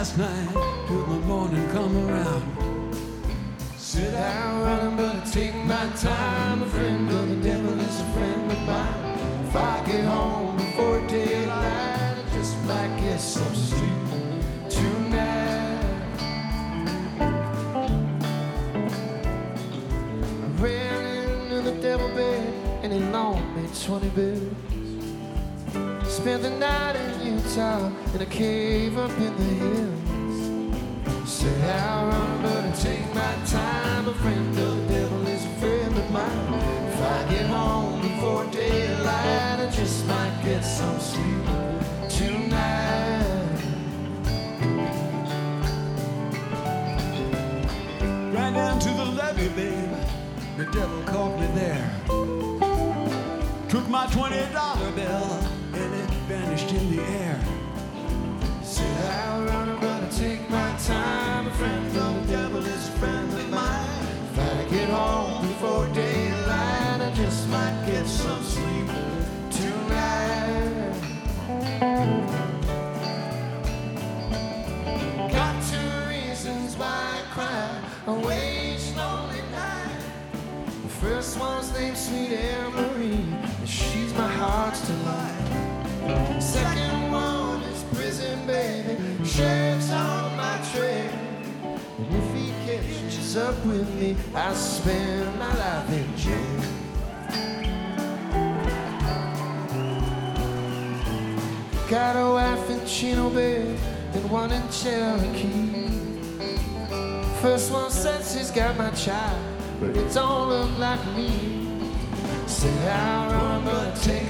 last night till the morning come around. Sit out running, but I take my time. A friend of the devil is a friend of mine. If I get home before daylight, I just might get some sleep tonight. I ran into the devil bed and he loaned me 20 bills. Spent the night in Utah in a cave up in the hills. Said I'll run, but I take my time. A friend of the devil is a friend of mine. If I get home before daylight, I just might get some sleep tonight. Ran down to the levee, babe. The devil caught me there. Took my $20 bill and it vanished in the air. Said I'll run, time. A friend the devil is a friend of mine. If I get home before daylight, I just might get some sleep tonight. Got two reasons why I cry. I wage lonely night. The first one's named Sweet Anne Marie, and she's my heart's delight. Second up with me, I spend my life in jail. Got a wife in Chino Bay and one in Cherokee. First one says she's got my child, but it don't look like me. Say I'll run, but I take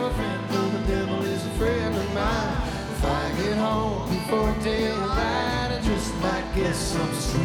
some